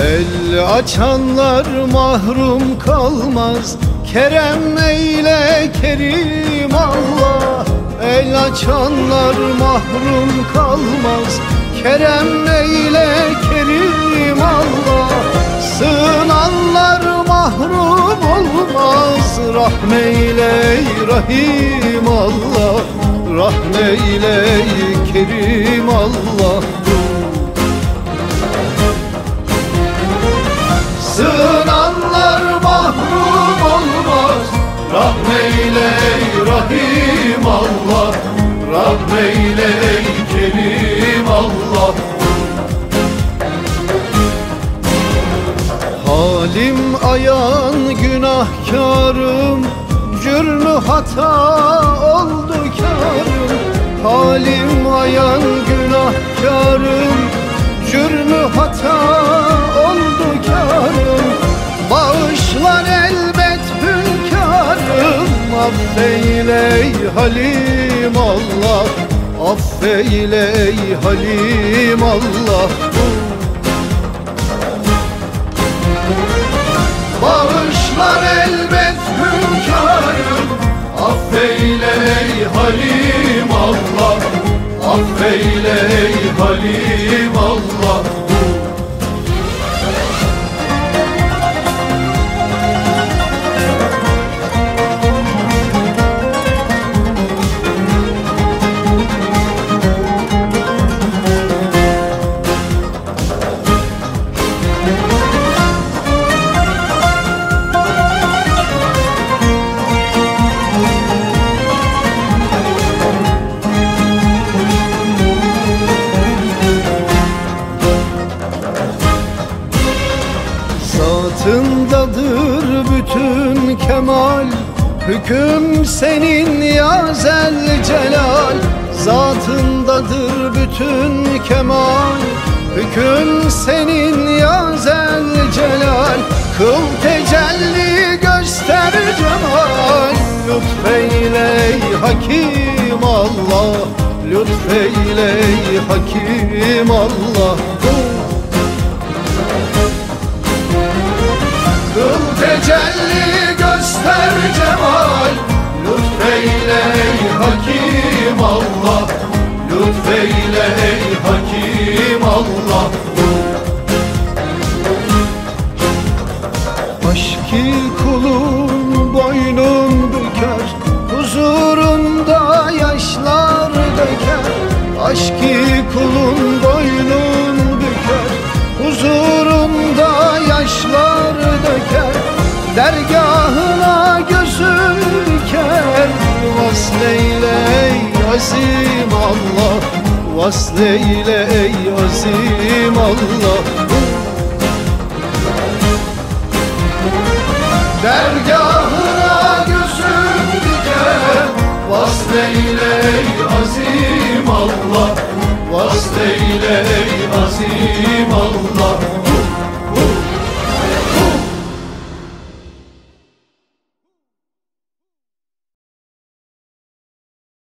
El açanlar mahrum kalmaz Kerem eyle kerim Allah. El açanlar mahrum kalmaz Kerem eyle kerim Allah. Sığınanlar mahrum olmaz Rahmeyle rahim Allah. Rahmeyle kerim Allah Sığınanlar mahrum olmaz. Rahmeyle rahim Allah. Rahmeyle kerim Allah. Halim ayan günahkarım Cürmü hata oldu karım Halim ayan günahkarım Cürmü hata halim Allah Affeyle ey halim Allah. Bağışlar elbet hünkârım Affeyle ey halim Allah. Affeyle ey halim Allah Zatındadır bütün kemal. Hüküm senin ya zel celal. Zatındadır bütün kemal. Hüküm senin ya zel celal. Kıl tecelli göster cemal. Lütfeyle ey hakim Allah. Lütfeyle ey hakim Allah. Kıl tecelli göster cemal. Lütfeyle ey hakim Allah. Lütfeyle ey hakim Allah. Aşkı kulun boynun büker Huzurunda yaşlar döker. Aşkı kulun Dergahına gözüm diker Vasleyle ey azim Allah Vasleyle ey azim Allah. Dergahına gözüm diker Vasleyle ey azim Allah Vasleyle ey